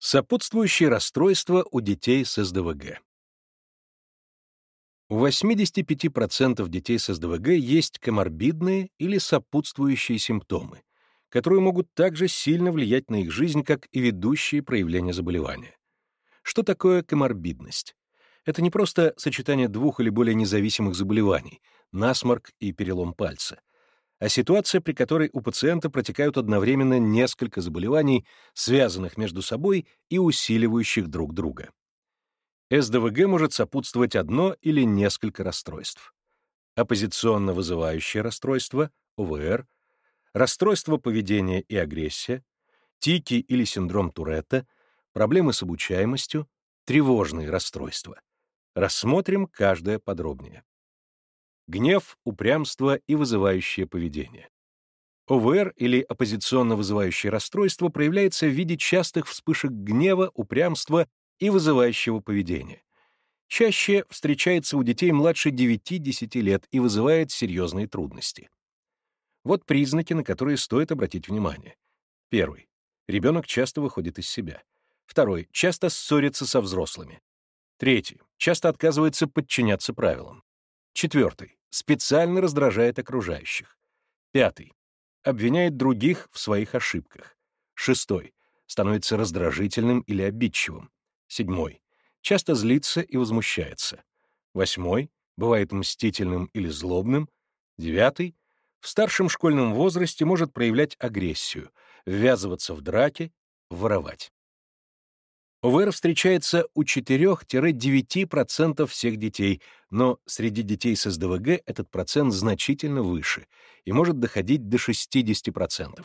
Сопутствующие расстройства у детей с СДВГ. У 85% детей с СДВГ есть коморбидные или сопутствующие симптомы, которые могут также сильно влиять на их жизнь, как и ведущие проявления заболевания. Что такое коморбидность? Это не просто сочетание двух или более независимых заболеваний — насморк и перелом пальца, а ситуация, при которой у пациента протекают одновременно несколько заболеваний, связанных между собой и усиливающих друг друга. СДВГ может сопутствовать одно или несколько расстройств. Оппозиционно вызывающее расстройство, ОВР, расстройство поведения и агрессия, тики или синдром Туретта, проблемы с обучаемостью, тревожные расстройства. Рассмотрим каждое подробнее гнев, упрямство и вызывающее поведение. ОВР или оппозиционно вызывающее расстройство проявляется в виде частых вспышек гнева, упрямства и вызывающего поведения. Чаще встречается у детей младше 9-10 лет и вызывает серьезные трудности. Вот признаки, на которые стоит обратить внимание. Первый. Ребенок часто выходит из себя. Второй. Часто ссорится со взрослыми. Третий. Часто отказывается подчиняться правилам. Четвертый специально раздражает окружающих. Пятый. Обвиняет других в своих ошибках. Шестой. Становится раздражительным или обидчивым. Седьмой. Часто злится и возмущается. Восьмой. Бывает мстительным или злобным. Девятый. В старшем школьном возрасте может проявлять агрессию, ввязываться в драки, воровать. ОВР встречается у 4-9% всех детей, но среди детей с СДВГ этот процент значительно выше и может доходить до 60%.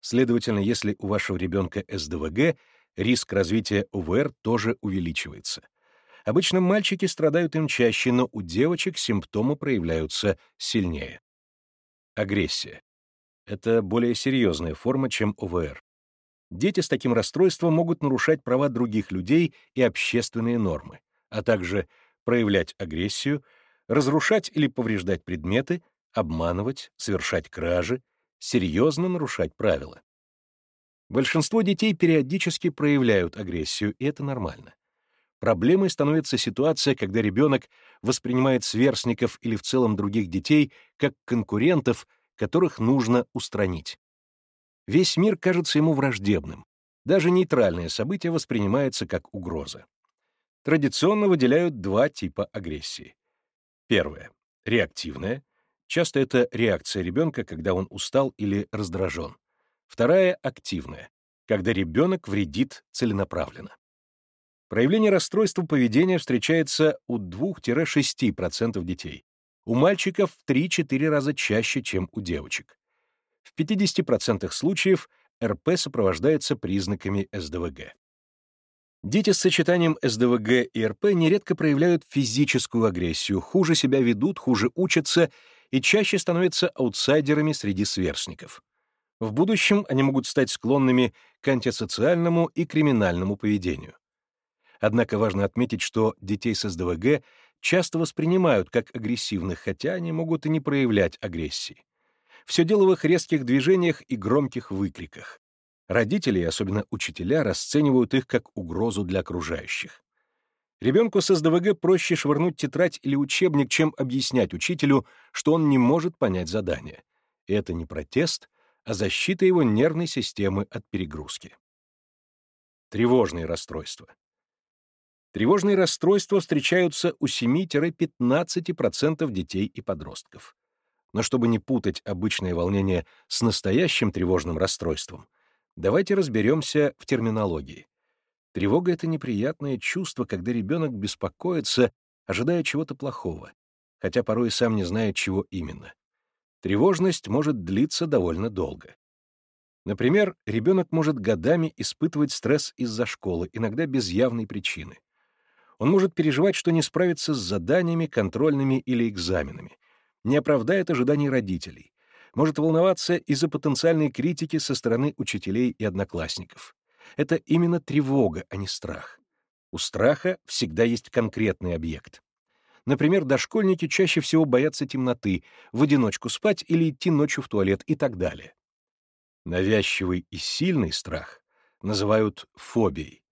Следовательно, если у вашего ребенка СДВГ, риск развития ОВР тоже увеличивается. Обычно мальчики страдают им чаще, но у девочек симптомы проявляются сильнее. Агрессия. Это более серьезная форма, чем ОВР. Дети с таким расстройством могут нарушать права других людей и общественные нормы, а также проявлять агрессию, разрушать или повреждать предметы, обманывать, совершать кражи, серьезно нарушать правила. Большинство детей периодически проявляют агрессию, и это нормально. Проблемой становится ситуация, когда ребенок воспринимает сверстников или в целом других детей как конкурентов, которых нужно устранить. Весь мир кажется ему враждебным. Даже нейтральное событие воспринимается как угроза. Традиционно выделяют два типа агрессии. Первое — реактивная. Часто это реакция ребенка, когда он устал или раздражен. Вторая — активная, когда ребенок вредит целенаправленно. Проявление расстройства поведения встречается у 2-6% детей. У мальчиков в 3-4 раза чаще, чем у девочек. В 50% случаев РП сопровождается признаками СДВГ. Дети с сочетанием СДВГ и РП нередко проявляют физическую агрессию, хуже себя ведут, хуже учатся и чаще становятся аутсайдерами среди сверстников. В будущем они могут стать склонными к антисоциальному и криминальному поведению. Однако важно отметить, что детей с СДВГ часто воспринимают как агрессивных, хотя они могут и не проявлять агрессии. Все дело в их резких движениях и громких выкриках. Родители, особенно учителя, расценивают их как угрозу для окружающих. Ребенку с СДВГ проще швырнуть тетрадь или учебник, чем объяснять учителю, что он не может понять задание. И это не протест, а защита его нервной системы от перегрузки. Тревожные расстройства. Тревожные расстройства встречаются у 7-15% детей и подростков. Но чтобы не путать обычное волнение с настоящим тревожным расстройством, давайте разберемся в терминологии. Тревога — это неприятное чувство, когда ребенок беспокоится, ожидая чего-то плохого, хотя порой и сам не знает, чего именно. Тревожность может длиться довольно долго. Например, ребенок может годами испытывать стресс из-за школы, иногда без явной причины. Он может переживать, что не справится с заданиями, контрольными или экзаменами, не оправдает ожиданий родителей, может волноваться из-за потенциальной критики со стороны учителей и одноклассников. Это именно тревога, а не страх. У страха всегда есть конкретный объект. Например, дошкольники чаще всего боятся темноты, в одиночку спать или идти ночью в туалет и так далее. Навязчивый и сильный страх называют фобией.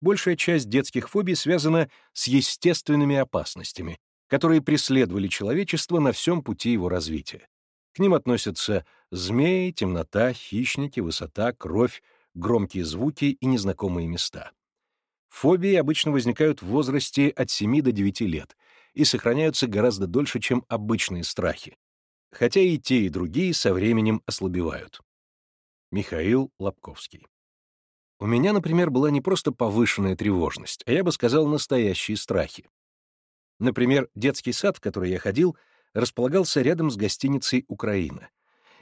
Большая часть детских фобий связана с естественными опасностями, которые преследовали человечество на всем пути его развития. К ним относятся змеи, темнота, хищники, высота, кровь, громкие звуки и незнакомые места. Фобии обычно возникают в возрасте от 7 до 9 лет и сохраняются гораздо дольше, чем обычные страхи, хотя и те, и другие со временем ослабевают. Михаил Лобковский У меня, например, была не просто повышенная тревожность, а я бы сказал, настоящие страхи. Например, детский сад, в который я ходил, располагался рядом с гостиницей «Украина»,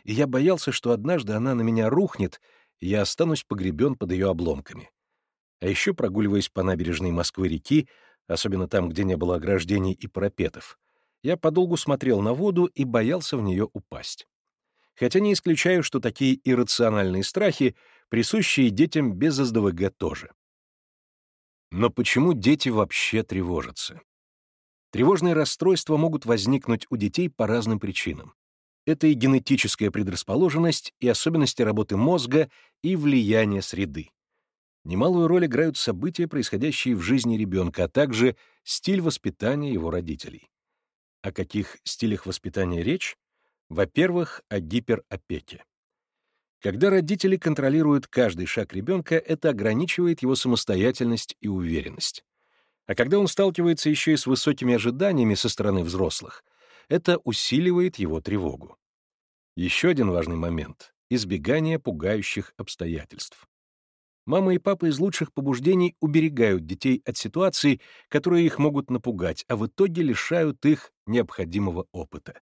и я боялся, что однажды она на меня рухнет, и я останусь погребен под ее обломками. А еще, прогуливаясь по набережной Москвы-реки, особенно там, где не было ограждений и парапетов, я подолгу смотрел на воду и боялся в нее упасть. Хотя не исключаю, что такие иррациональные страхи, присущие детям без СДВГ тоже. Но почему дети вообще тревожатся? Тревожные расстройства могут возникнуть у детей по разным причинам. Это и генетическая предрасположенность, и особенности работы мозга, и влияние среды. Немалую роль играют события, происходящие в жизни ребенка, а также стиль воспитания его родителей. О каких стилях воспитания речь? Во-первых, о гиперопеке. Когда родители контролируют каждый шаг ребенка, это ограничивает его самостоятельность и уверенность. А когда он сталкивается еще и с высокими ожиданиями со стороны взрослых, это усиливает его тревогу. Еще один важный момент — избегание пугающих обстоятельств. Мама и папа из лучших побуждений уберегают детей от ситуаций, которые их могут напугать, а в итоге лишают их необходимого опыта.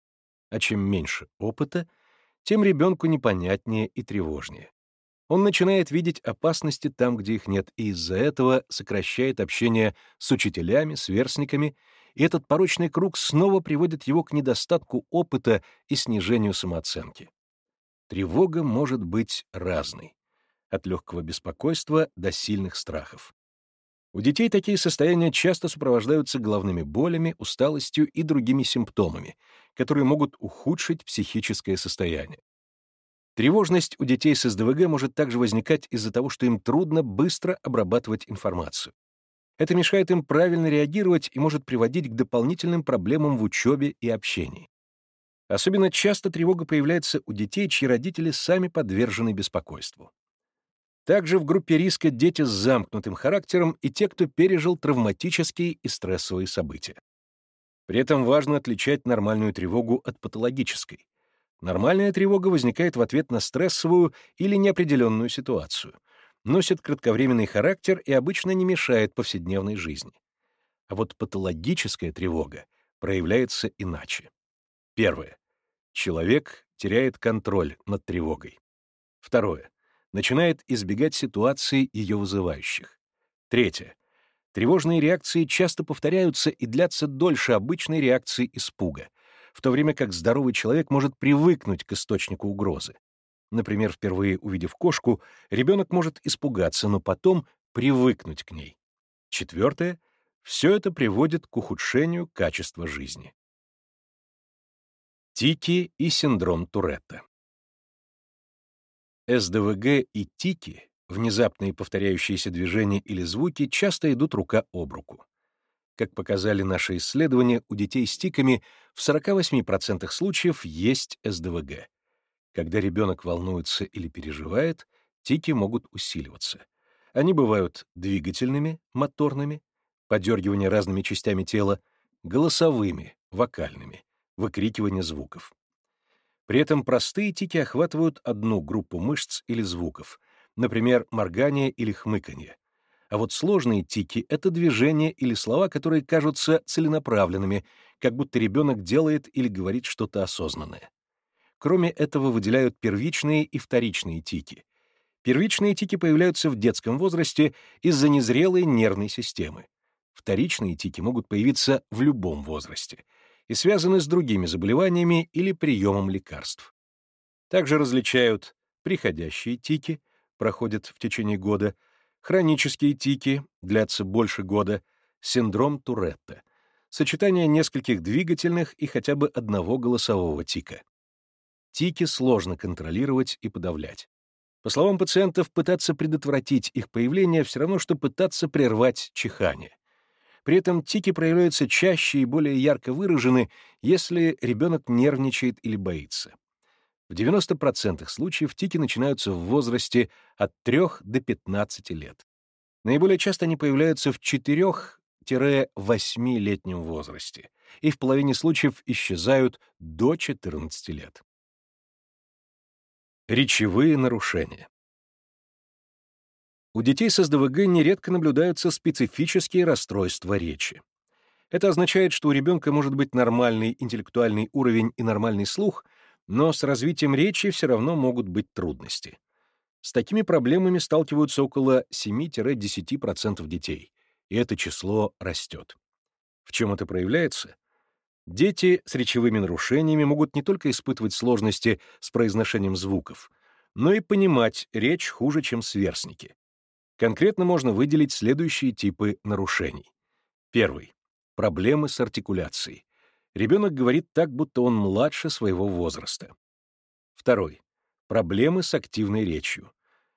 А чем меньше опыта, тем ребенку непонятнее и тревожнее. Он начинает видеть опасности там, где их нет, и из-за этого сокращает общение с учителями, сверстниками, и этот порочный круг снова приводит его к недостатку опыта и снижению самооценки. Тревога может быть разной, от легкого беспокойства до сильных страхов. У детей такие состояния часто сопровождаются головными болями, усталостью и другими симптомами, которые могут ухудшить психическое состояние. Тревожность у детей с СДВГ может также возникать из-за того, что им трудно быстро обрабатывать информацию. Это мешает им правильно реагировать и может приводить к дополнительным проблемам в учебе и общении. Особенно часто тревога появляется у детей, чьи родители сами подвержены беспокойству. Также в группе риска дети с замкнутым характером и те, кто пережил травматические и стрессовые события. При этом важно отличать нормальную тревогу от патологической. Нормальная тревога возникает в ответ на стрессовую или неопределенную ситуацию, носит кратковременный характер и обычно не мешает повседневной жизни. А вот патологическая тревога проявляется иначе. Первое. Человек теряет контроль над тревогой. Второе. Начинает избегать ситуаций, ее вызывающих. Третье. Тревожные реакции часто повторяются и длятся дольше обычной реакции испуга — в то время как здоровый человек может привыкнуть к источнику угрозы. Например, впервые увидев кошку, ребенок может испугаться, но потом привыкнуть к ней. Четвертое — все это приводит к ухудшению качества жизни. Тики и синдром Туретта СДВГ и тики, внезапные повторяющиеся движения или звуки, часто идут рука об руку. Как показали наши исследования, у детей с тиками в 48% случаев есть СДВГ. Когда ребенок волнуется или переживает, тики могут усиливаться. Они бывают двигательными, моторными, подергивание разными частями тела, голосовыми, вокальными, выкрикивание звуков. При этом простые тики охватывают одну группу мышц или звуков, например, моргание или хмыканье, а вот сложные тики — это движения или слова, которые кажутся целенаправленными, как будто ребенок делает или говорит что-то осознанное. Кроме этого выделяют первичные и вторичные тики. Первичные тики появляются в детском возрасте из-за незрелой нервной системы. Вторичные тики могут появиться в любом возрасте и связаны с другими заболеваниями или приемом лекарств. Также различают приходящие тики, проходят в течение года, хронические тики, длятся больше года, синдром Туретта, сочетание нескольких двигательных и хотя бы одного голосового тика. Тики сложно контролировать и подавлять. По словам пациентов, пытаться предотвратить их появление все равно, что пытаться прервать чихание. При этом тики проявляются чаще и более ярко выражены, если ребенок нервничает или боится. В 90% случаев тики начинаются в возрасте от 3 до 15 лет. Наиболее часто они появляются в 4-8-летнем возрасте и в половине случаев исчезают до 14 лет. Речевые нарушения. У детей с СДВГ нередко наблюдаются специфические расстройства речи. Это означает, что у ребенка может быть нормальный интеллектуальный уровень и нормальный слух, но с развитием речи все равно могут быть трудности. С такими проблемами сталкиваются около 7-10% детей, и это число растет. В чем это проявляется? Дети с речевыми нарушениями могут не только испытывать сложности с произношением звуков, но и понимать речь хуже, чем сверстники. Конкретно можно выделить следующие типы нарушений. Первый. Проблемы с артикуляцией. Ребенок говорит так, будто он младше своего возраста. Второй. Проблемы с активной речью.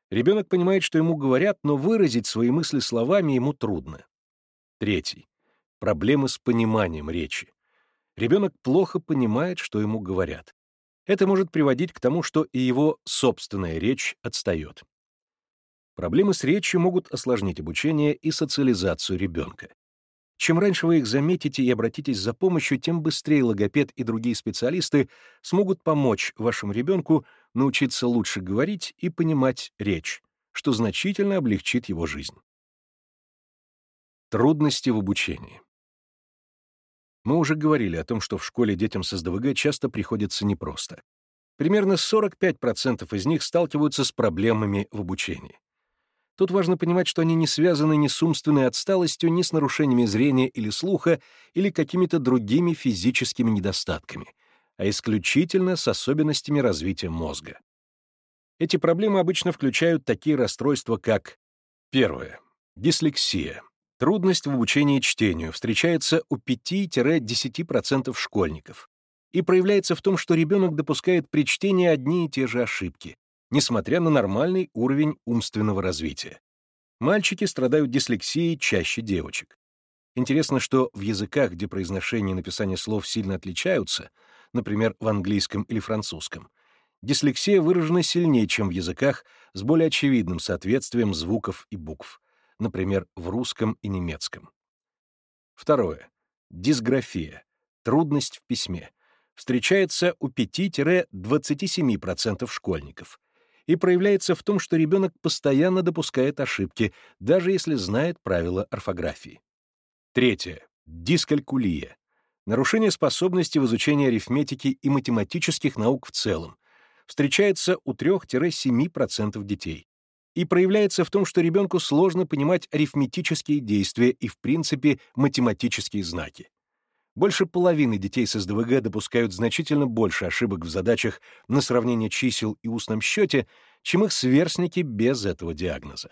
Ребенок понимает, что ему говорят, но выразить свои мысли словами ему трудно. Третий. Проблемы с пониманием речи. Ребенок плохо понимает, что ему говорят. Это может приводить к тому, что и его собственная речь отстает. Проблемы с речью могут осложнить обучение и социализацию ребенка. Чем раньше вы их заметите и обратитесь за помощью, тем быстрее логопед и другие специалисты смогут помочь вашему ребенку научиться лучше говорить и понимать речь, что значительно облегчит его жизнь. Трудности в обучении. Мы уже говорили о том, что в школе детям с СДВГ часто приходится непросто. Примерно 45% из них сталкиваются с проблемами в обучении. Тут важно понимать, что они не связаны ни с умственной отсталостью, ни с нарушениями зрения или слуха, или какими-то другими физическими недостатками, а исключительно с особенностями развития мозга. Эти проблемы обычно включают такие расстройства, как первое — дислексия. Трудность в обучении чтению встречается у 5-10% школьников и проявляется в том, что ребенок допускает при чтении одни и те же ошибки, несмотря на нормальный уровень умственного развития. Мальчики страдают дислексией чаще девочек. Интересно, что в языках, где произношение и написание слов сильно отличаются, например, в английском или французском, дислексия выражена сильнее, чем в языках с более очевидным соответствием звуков и букв, например, в русском и немецком. Второе. Дисграфия. Трудность в письме. Встречается у 5-27% школьников и проявляется в том, что ребенок постоянно допускает ошибки, даже если знает правила орфографии. Третье. Дискалькулия. Нарушение способности в изучении арифметики и математических наук в целом. Встречается у 3-7% детей. И проявляется в том, что ребенку сложно понимать арифметические действия и, в принципе, математические знаки. Больше половины детей с СДВГ допускают значительно больше ошибок в задачах на сравнение чисел и устном счете, чем их сверстники без этого диагноза.